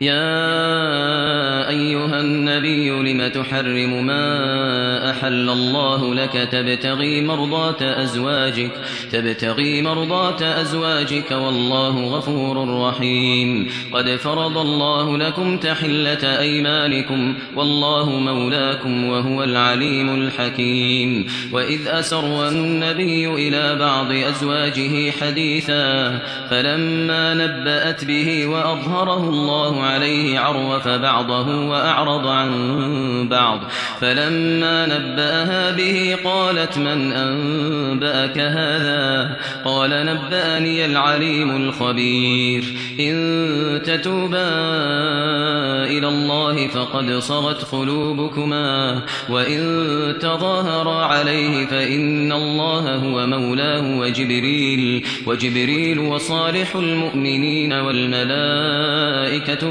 يا أيها النبي لم تحرم ما أحل الله لك تبتغي مرضات أزواجك تبتغي مرضات أزواجك والله غفور رحيم. قد فرض الله لكم تحلة أيمانكم والله مولاكم وهو العليم الحكيم. وإذ أسر النبي إلى بعض أزواجه حديثا فلما نبأت به وأظهره الله عليه عرف بعضه وأعرض عن بعض. فلما نبأها به قالت من أنبأك هذا؟ قال نبأني العليم الخبير. إن تتوبا إلى الله فقد صغت قلوبكما وإن تظاهرا عليه فإن الله هو مولاه وجبريل وجبريل وصالح المؤمنين والملائكة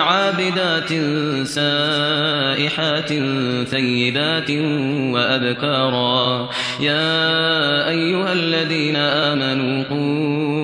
عابدات سائحات ثيبات وأبكارا. يا أيها الذين آمنوا قوا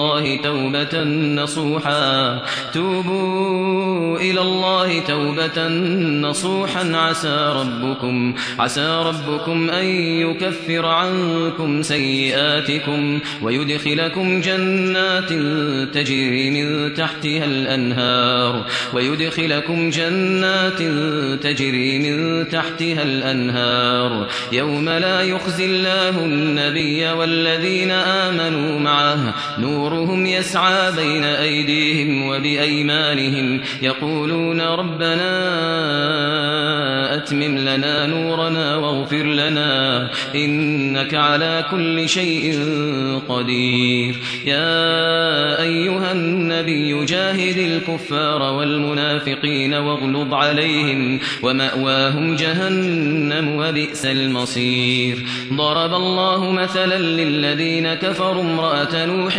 توبة نصوحا. توبوا إلى الله توبة نصوحا. عسى ربكم عسى ربكم أن يكفر عنكم سيئاتكم ويدخلكم جنات تجري من تحتها الأنهار ويدخلكم جنات تجري من تحتها الأنهار. يوم لا يخزي الله النبي والذين آمنوا معه نورهم يسعى بين أيديهم وبأيمانهم يقولون ربنا أتمم لنا نورنا واغفر لنا إنك على كل شيء قدير يا أيها النبي جاهد الكفار والمنافقين واغلظ عليهم ومأواهم جهنم وبئس المصير ضرب الله مثلا للذين كفروا امرأة نوح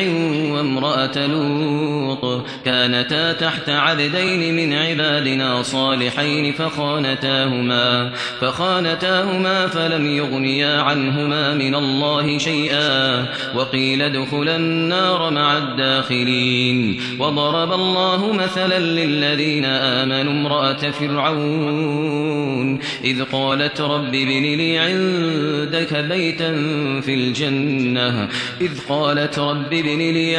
وامرأة لوط كانتا تحت عبدين من عبادنا صالحين فخانتاهما فخانتاهما فلم يغنيا عنهما من الله شيئا وقيل ادخلا النار مع الداخلين وضرب الله مثلا للذين آمنوا امرأة فرعون إذ قالت رب ابن لي عندك بيتا في الجنة إذ قالت رب ابن لي